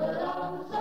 belum